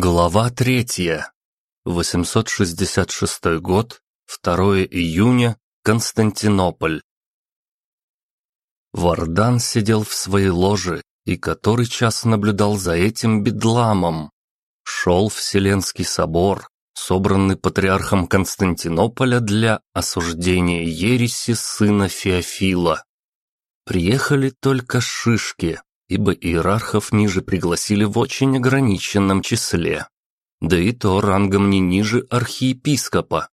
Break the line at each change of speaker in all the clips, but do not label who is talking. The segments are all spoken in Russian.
Глава третья. 866 год, 2 июня, Константинополь. Вардан сидел в своей ложе и который час наблюдал за этим бедламом. Шел Вселенский собор, собранный патриархом Константинополя для осуждения ереси сына Феофила. Приехали только шишки, ибо иерархов ниже пригласили в очень ограниченном числе. Да и то рангом не ниже архиепископа.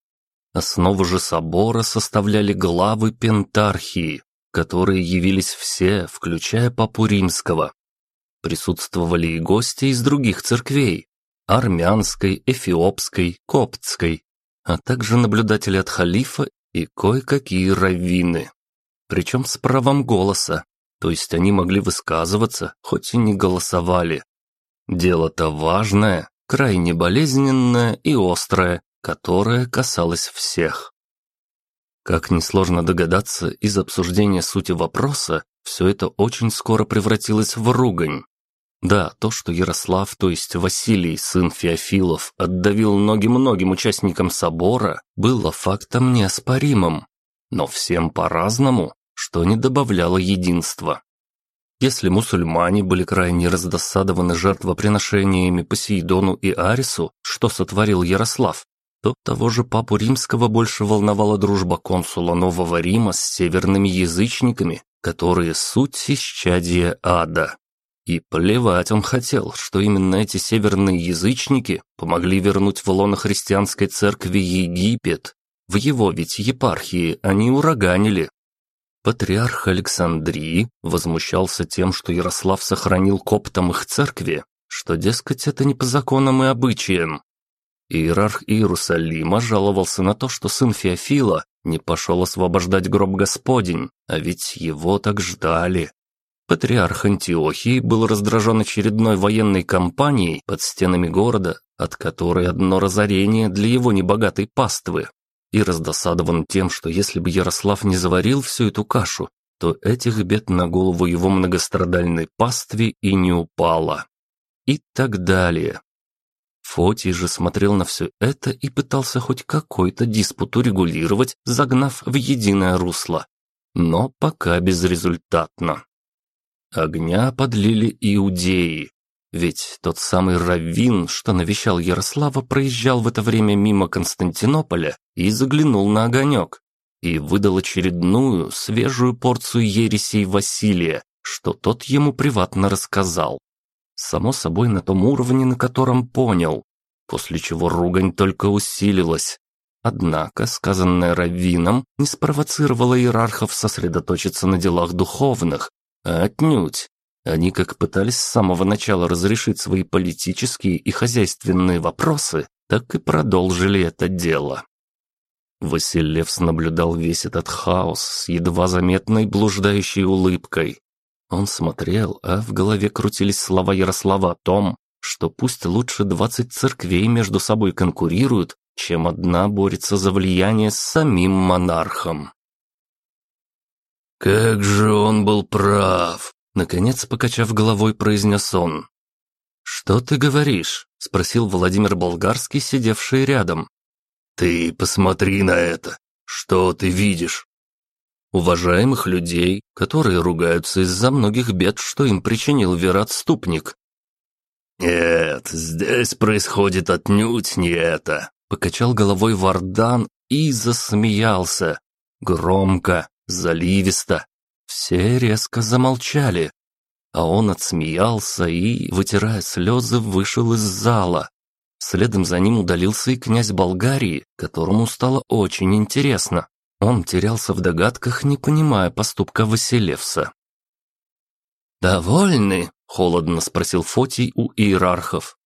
Основу же собора составляли главы пентархии, которые явились все, включая папу римского. Присутствовали и гости из других церквей – армянской, эфиопской, коптской, а также наблюдатели от халифа и кое-какие раввины. Причем с правом голоса, то есть они могли высказываться, хоть и не голосовали. Дело-то важное, крайне болезненное и острое, которое касалось всех. Как несложно догадаться, из обсуждения сути вопроса все это очень скоро превратилось в ругань. Да, то, что Ярослав, то есть Василий, сын Феофилов, отдавил ноги многим участникам собора, было фактом неоспоримым. Но всем по-разному, что не добавляло единства. Если мусульмане были крайне раздосадованы жертвоприношениями Посейдону и Арису, что сотворил Ярослав, то того же папу римского больше волновала дружба консула Нового Рима с северными язычниками, которые суть исчадия ада. И плевать он хотел, что именно эти северные язычники помогли вернуть в лоно христианской церкви Египет. В его ведь епархии они ураганили, Патриарх Александрии возмущался тем, что Ярослав сохранил коптам их церкви, что, дескать, это не по законам и обычаям. Иерарх Иерусалима жаловался на то, что сын Феофила не пошел освобождать гроб Господень, а ведь его так ждали. Патриарх Антиохии был раздражен очередной военной кампанией под стенами города, от которой одно разорение для его небогатой паствы и раздосадован тем, что если бы Ярослав не заварил всю эту кашу, то этих бед на голову его многострадальной пастве и не упало. И так далее. Фотий же смотрел на все это и пытался хоть какой-то диспут урегулировать, загнав в единое русло. Но пока безрезультатно. Огня подлили иудеи, ведь тот самый Раввин, что навещал Ярослава, проезжал в это время мимо Константинополя и заглянул на огонек. И выдал очередную, свежую порцию ересей Василия, что тот ему приватно рассказал. Само собой, на том уровне, на котором понял. После чего ругань только усилилась. Однако, сказанное Раввином не спровоцировало иерархов сосредоточиться на делах духовных, а отнюдь. Они как пытались с самого начала разрешить свои политические и хозяйственные вопросы, так и продолжили это дело. Василевс наблюдал весь этот хаос с едва заметной блуждающей улыбкой. Он смотрел, а в голове крутились слова Ярослава о том, что пусть лучше двадцать церквей между собой конкурируют, чем одна борется за влияние с самим монархом.
«Как же он был прав!»
Наконец, покачав головой, произнес он. «Что ты говоришь?» – спросил Владимир Болгарский, сидевший рядом.
«Ты посмотри на это. Что ты видишь?»
«Уважаемых людей, которые ругаются из-за многих бед, что им причинил вероотступник».
«Нет, здесь происходит отнюдь не это», –
покачал головой Вардан и засмеялся. Громко, заливисто, все резко замолчали, а он отсмеялся и, вытирая слезы, вышел из зала. Следом за ним удалился и князь Болгарии, которому стало очень интересно. Он терялся в догадках, не понимая поступка Василевса.
«Довольны?» – холодно
спросил Фотий у иерархов.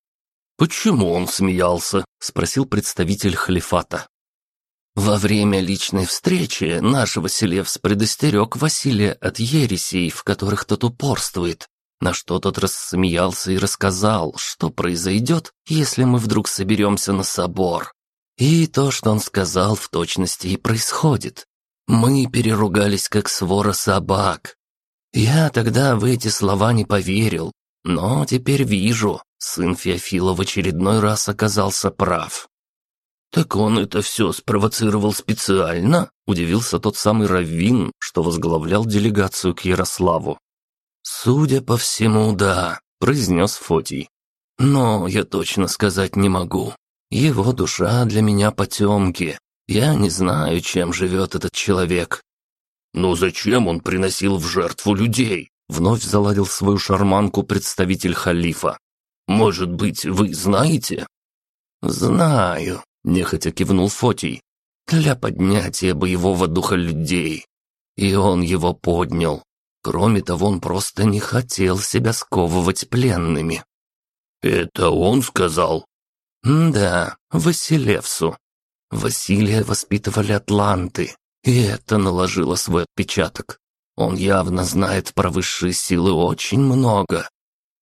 «Почему он смеялся?» – спросил представитель халифата.
Во время личной встречи наш Василевс предостерег Василия от ересей, в которых тот упорствует, на что тот рассмеялся и рассказал, что произойдет, если мы вдруг соберемся на собор. И то, что он сказал, в точности и происходит. Мы переругались, как свора собак. Я тогда в эти слова не поверил, но теперь вижу, сын Феофила в очередной раз оказался прав. «Так он это все спровоцировал специально?» – удивился тот самый Раввин, что возглавлял делегацию к Ярославу. «Судя по всему, да», – произнес Фотий. «Но я точно сказать не могу. Его душа для меня потемки. Я не знаю, чем живет этот человек». «Но зачем он приносил в жертву людей?» – вновь заладил свою шарманку представитель халифа. «Может быть, вы знаете?» «Знаю», Нехотя кивнул Фотий. Для поднятия боевого духа людей. И он его поднял. Кроме того, он просто не хотел себя сковывать пленными. «Это он сказал?» «Да, Василевсу. Василия воспитывали атланты, и это наложило свой отпечаток. Он явно знает про высшие силы очень много.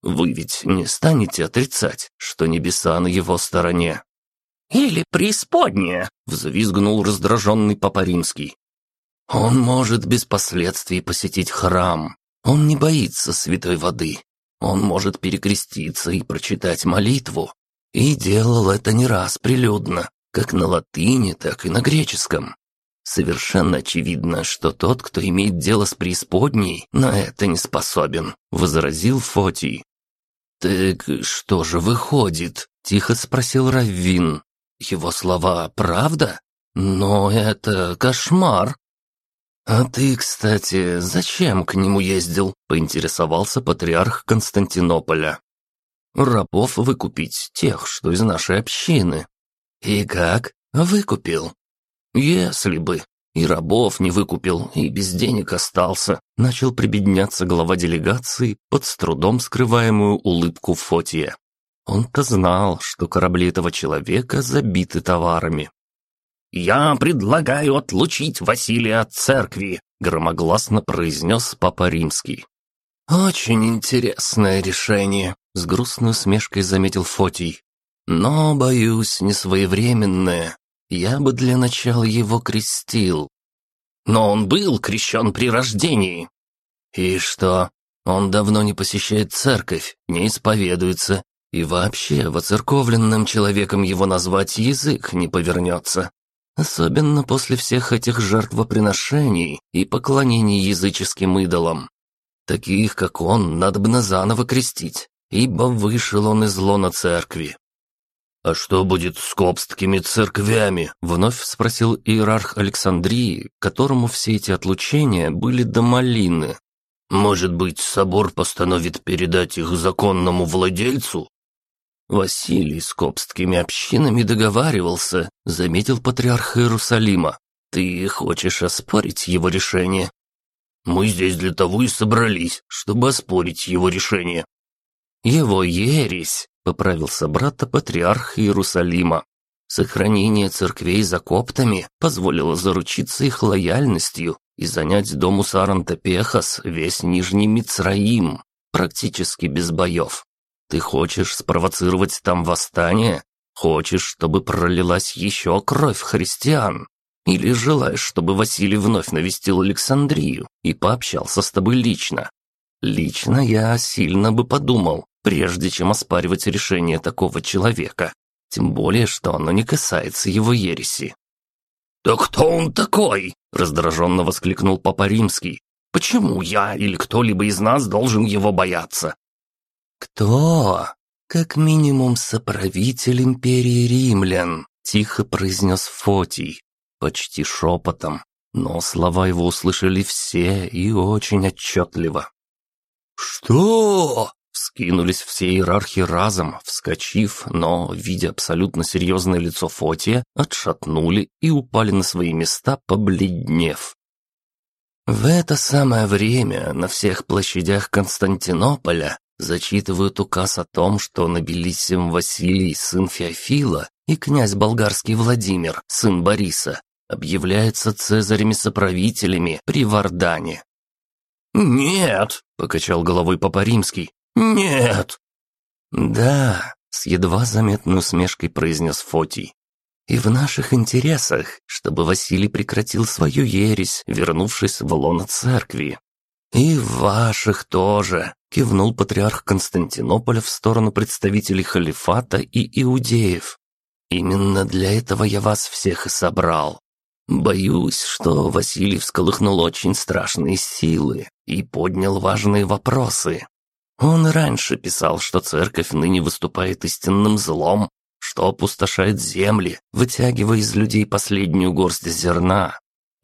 Вы ведь не станете отрицать, что небеса на его стороне?»
«Или преисподняя!» — взвизгнул раздраженный Папа Римский.
«Он может без последствий посетить храм. Он не боится святой воды. Он может перекреститься и прочитать молитву. И делал это не раз прилюдно, как на латыни, так и на греческом. Совершенно очевидно, что тот, кто имеет дело с преисподней, на это не способен», — возразил Фотий. «Так что же выходит?» — тихо спросил Раввин. Его слова правда? Но это кошмар. А ты, кстати, зачем к нему ездил? Поинтересовался патриарх Константинополя. Рабов выкупить, тех, что из нашей общины. И как? Выкупил. Если бы. И рабов не выкупил, и без денег остался. Начал прибедняться глава делегации под с трудом скрываемую улыбку Фотия. Он-то знал, что корабли этого человека забиты товарами.
«Я предлагаю отлучить Василия от церкви», — громогласно произнес Папа Римский.
«Очень интересное решение», — с грустной усмешкой заметил Фотий. «Но, боюсь, несвоевременное. Я бы для начала его крестил».
«Но он был крещен при рождении».
«И что? Он давно не посещает церковь, не исповедуется, и вообще, воцерковленным человеком его назвать язык не повернется. Особенно после всех этих жертвоприношений и поклонений языческим идолам. Таких, как он, надо бы заново крестить, ибо вышел он из лона церкви. «А что будет с копстскими церквями?» — вновь спросил иерарх Александрии, которому все эти отлучения были до малины. «Может быть, собор постановит передать их законному владельцу?» Василий с копстскими общинами договаривался, заметил патриарх Иерусалима. Ты хочешь оспорить его решение? Мы здесь для того и собрались, чтобы оспорить его решение. Его ересь, поправился брата патриарх Иерусалима. Сохранение церквей за коптами позволило заручиться их лояльностью и занять дому Сарантопехас весь Нижний Мицраим, практически без боев. Ты хочешь спровоцировать там восстание? Хочешь, чтобы пролилась еще кровь христиан? Или желаешь, чтобы Василий вновь навестил Александрию и пообщался с тобой лично? Лично я сильно бы подумал, прежде чем оспаривать решение такого человека. Тем более, что оно не касается его ереси.
«Да кто он такой?» – раздраженно воскликнул Папа Римский. «Почему я или кто-либо из нас должен его бояться?
«Кто? Как минимум соправитель империи римлян», — тихо произнес Фотий, почти шепотом, но слова его услышали все и очень отчетливо.
«Что?»
— вскинулись все иерархи разом, вскочив, но, видя абсолютно серьезное лицо Фотия, отшатнули и упали на свои места, побледнев. В это самое время на всех площадях Константинополя зачитывают указ о том, что Набелиссим Василий, сын Феофила, и князь болгарский Владимир, сын Бориса, объявляются цезарями-соправителями при Вардане.
«Нет», — покачал головой Папа Римский, — «нет».
«Да», — с едва заметной усмешкой произнес Фотий. «И в наших интересах, чтобы Василий прекратил свою ересь, вернувшись в лоно церкви. «И ваших тоже», — кивнул патриарх Константинополя в сторону представителей халифата и иудеев. «Именно для этого я вас всех и собрал. Боюсь, что Василий всколыхнул очень страшные силы и поднял важные вопросы. Он раньше писал, что церковь ныне выступает истинным злом, что опустошает земли, вытягивая из людей последнюю горсть зерна.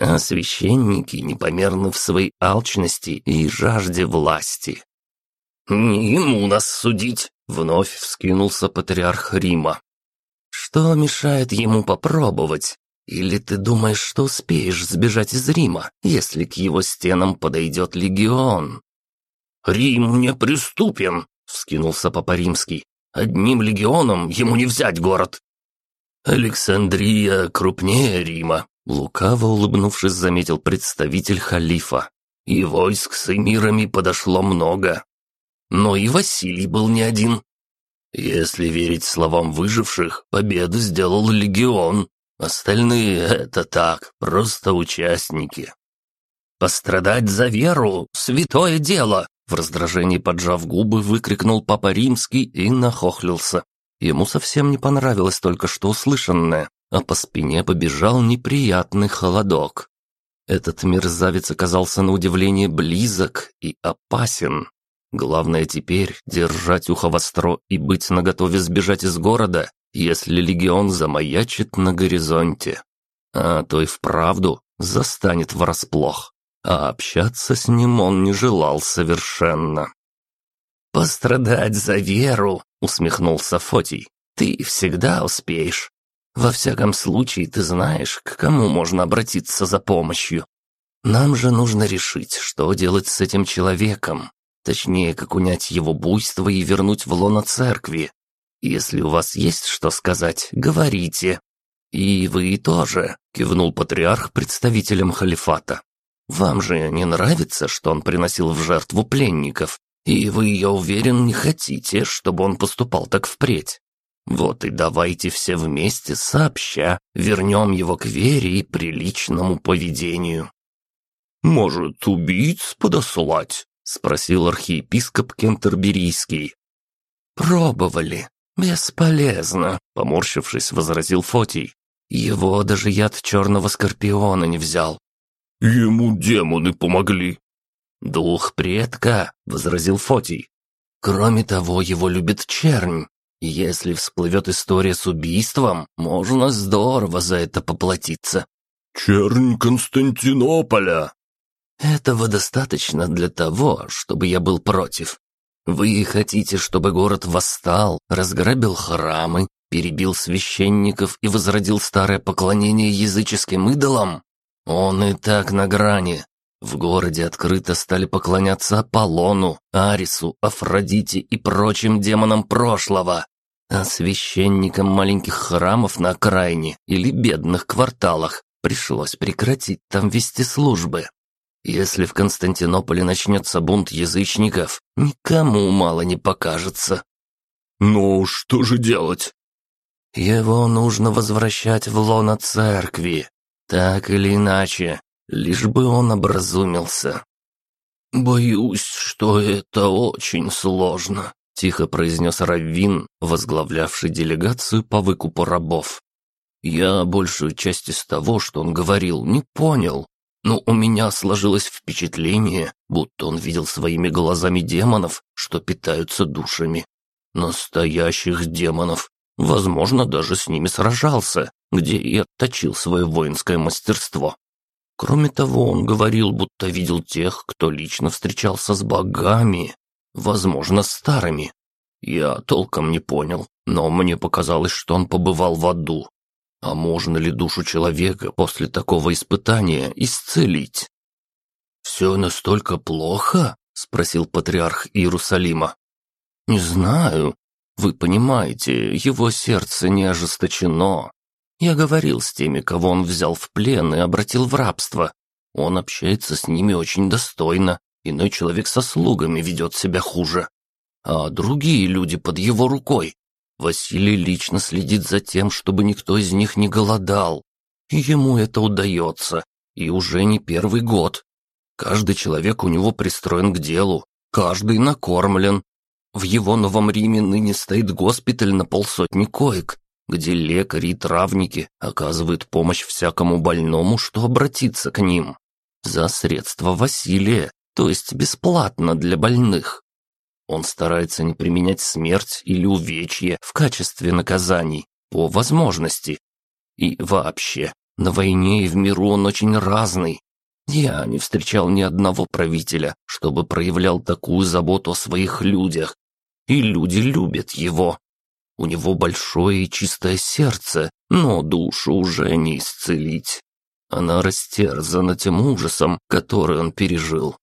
А священники непомерны в своей алчности и жажде власти.
«Не ему нас судить!» — вновь вскинулся патриарх Рима.
«Что мешает ему попробовать? Или ты думаешь, что успеешь сбежать из Рима, если к его стенам подойдет легион?»
«Рим неприступен!» — вскинулся Папа Римский. «Одним легионом ему не взять город!»
«Александрия крупнее Рима», — лукаво улыбнувшись, заметил представитель халифа. «И войск с эмирами подошло много. Но и Василий был не один. Если верить словам выживших, победу сделал легион, Остальные — это так, просто участники.
«Пострадать за веру — святое дело!» В раздражении поджав губы, выкрикнул Папа Римский и нахохлился. Ему совсем не понравилось только что услышанное, а по спине побежал неприятный холодок. Этот мерзавец оказался на удивление близок и опасен. Главное теперь держать ухо востро и быть наготове сбежать из города, если легион замаячит на горизонте. А то и вправду застанет врасплох. А общаться с ним он не желал совершенно.
«Пострадать за веру», — усмехнулся Фотий. «Ты всегда успеешь. Во всяком случае, ты знаешь, к кому можно обратиться за помощью. Нам же нужно решить, что делать с этим человеком. Точнее, как унять его буйство и вернуть в лоно церкви. Если у вас есть что сказать, говорите. И вы тоже, кивнул патриарх представителям халифата. Вам же не нравится, что он приносил в жертву пленников, и вы, я уверен, не хотите, чтобы он поступал так впредь. Вот и давайте все вместе сообща вернем его к вере и приличному поведению.
«Может, убийц подослать?» — спросил архиепископ Кентерберийский.
«Пробовали. Бесполезно», — поморщившись, возразил Фотий. «Его даже яд черного скорпиона не взял».
«Ему демоны помогли».
«Дух предка», — возразил Фотий. «Кроме того, его любит чернь. Если всплывет история с убийством, можно здорово за это поплатиться».
«Чернь Константинополя!»
Этого достаточно для того, чтобы я был против. Вы хотите, чтобы город восстал, разграбил храмы, перебил священников и возродил старое поклонение языческим идолам? Он и так на грани. В городе открыто стали поклоняться Аполлону, Арису, Афродите и прочим демонам прошлого. А священникам маленьких храмов на окраине или бедных кварталах пришлось прекратить там вести службы. Если в Константинополе начнется бунт язычников, никому мало не покажется.
Ну, что же делать?
Его нужно возвращать в лоно церкви. Так или иначе, лишь бы он образумился.
«Боюсь, что это очень сложно», — тихо произнес Раввин, возглавлявший делегацию по выкупу рабов. «Я большую часть из того, что он говорил, не понял, но у меня сложилось впечатление, будто он видел своими глазами демонов, что питаются душами. Настоящих демонов. Возможно, даже с ними сражался, где и отточил свое воинское мастерство. Кроме того, он говорил, будто видел тех, кто лично встречался с богами, возможно, старыми. Я толком не понял, но мне показалось, что он побывал в аду, а можно ли душу человека после такого испытания исцелить? «Все настолько плохо?» — спросил патриарх Иерусалима. «Не знаю. Вы понимаете, его сердце не ожесточено. Я говорил с теми, кого он взял в плен и обратил в рабство. Он общается с ними очень достойно, иной человек со слугами ведет себя хуже. А другие люди под его рукой Василий лично следит за тем, чтобы никто из них не голодал. И ему это удается, и уже не первый год.
Каждый человек у него пристроен к делу, каждый накормлен. В его Новом Риме ныне стоит госпиталь на полсотни коек, где лекари и травники оказывают помощь всякому больному, что обратиться к ним. За средства Василия, то есть бесплатно для больных. Он старается не применять смерть или увечье в качестве наказаний, по возможности. И вообще, на войне и в миру он очень разный. Я не встречал ни одного правителя, чтобы проявлял такую заботу о своих людях. И люди любят его. У него большое и чистое сердце, но душу уже не исцелить. Она растерзана тем ужасом, который он пережил.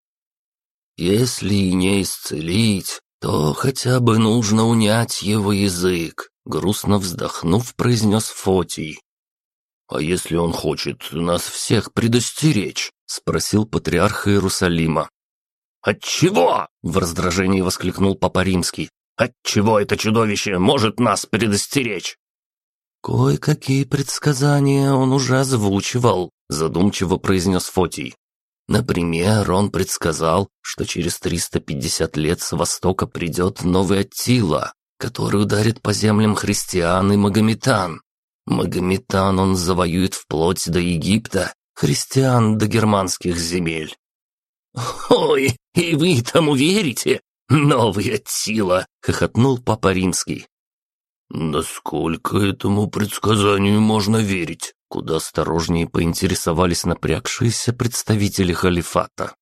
Если не исцелить, то хотя бы нужно унять его язык, грустно вздохнув, произнес Фотий. «А если он хочет нас всех предостеречь?» — спросил патриарх Иерусалима. «Отчего?» — в раздражении воскликнул Папа Римский. Отчего это чудовище может нас предостеречь?» «Кое-какие предсказания он уже озвучивал», — задумчиво произнес Фотий. Например, он предсказал, что через 350 лет с востока придет новый Аттила, который ударит по землям христиан и магометан. Магометан он завоюет вплоть до Египта, христиан до германских земель. «Ой, и вы тому верите?» «Новый Аттила!» — хохотнул Папа Римский.
«Насколько этому предсказанию можно верить?» Куда осторожнее поинтересовались напрягшиеся представители халифата.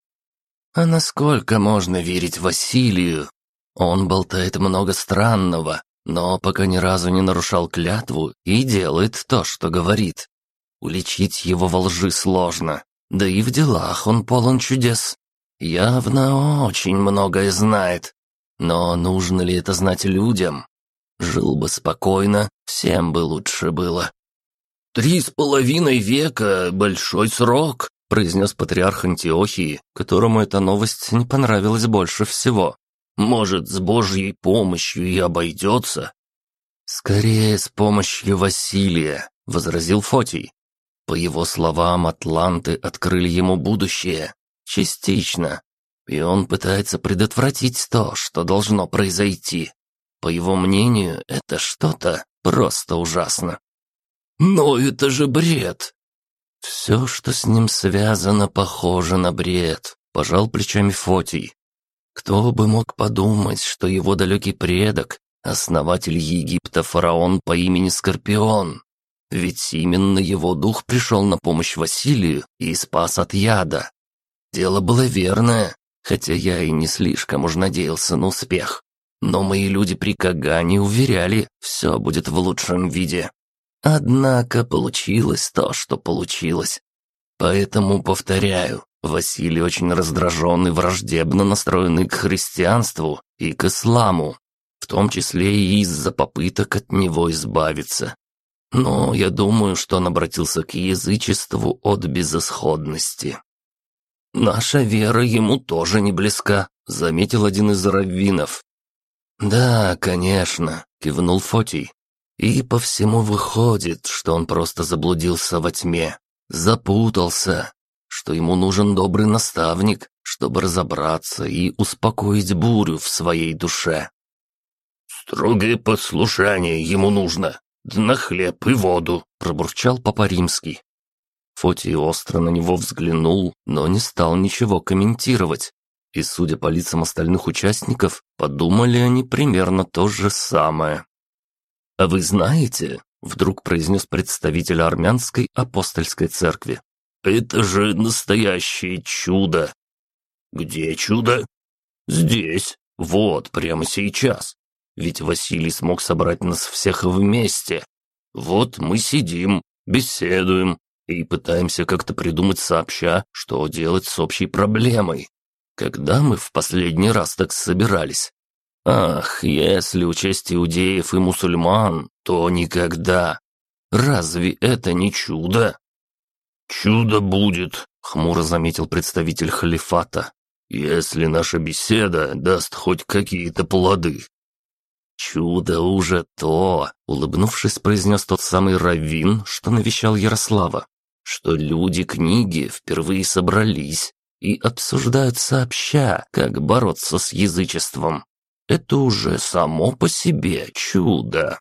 «А насколько можно верить Василию? Он болтает много странного, но пока ни разу не нарушал клятву и делает то, что говорит. Уличить его во лжи сложно, да и в делах он полон чудес. Явно очень многое знает. Но нужно ли это знать людям? Жил бы спокойно, всем бы лучше было. «Три с половиной века — большой срок», — произнес патриарх Антиохии, которому эта новость не понравилась больше всего. «Может, с Божьей помощью и обойдется?» «Скорее, с помощью Василия», — возразил Фотий. По его словам, атланты открыли ему будущее, Частично. И он пытается предотвратить то, что должно произойти. По его мнению, это что-то просто ужасно. Но это же бред. Все, что с ним связано, похоже на бред, пожал плечами Фотий. Кто бы мог подумать, что его далекий предок, основатель Египта фараон по имени Скорпион, ведь именно его дух пришел на помощь Василию и спас от яда. Дело было верное, хотя я и не слишком уж надеялся на успех. Но мои люди при Кагане уверяли, все будет в лучшем виде. Однако получилось то, что получилось. Поэтому повторяю, Василий очень раздражен и враждебно настроенный к христианству и к исламу, в том числе и из-за попыток от него избавиться. Но я думаю, что он обратился к язычеству от безысходности. «Наша вера ему тоже не близка», — заметил один из раввинов. «Да, конечно», — кивнул Фотий. «И по всему выходит, что он просто заблудился во тьме, запутался, что ему нужен добрый наставник, чтобы разобраться и успокоить бурю в своей душе».
«Строгое послушание ему нужно, на хлеб и воду», — пробурчал Папа Римский.
Фотий остро на него взглянул, но не стал ничего комментировать. И, судя по лицам остальных участников, подумали они примерно то же самое. «А вы знаете?» — вдруг произнес представитель армянской апостольской церкви. «Это же настоящее чудо!» «Где чудо?» «Здесь, вот, прямо сейчас. Ведь Василий смог собрать нас всех вместе. Вот мы сидим, беседуем, и пытаемся как-то придумать сообща, что делать с общей проблемой. Когда мы в последний раз так собирались? Ах, если учесть иудеев и мусульман, то никогда. Разве это не чудо?
Чудо будет, хмуро заметил представитель халифата, если наша беседа даст хоть какие-то плоды.
«Чудо уже то!» — улыбнувшись, произнес тот самый Равин, что навещал Ярослава что люди книги впервые собрались, и обсуждают сообща, как бороться с язычеством. Это уже само по себе чудо.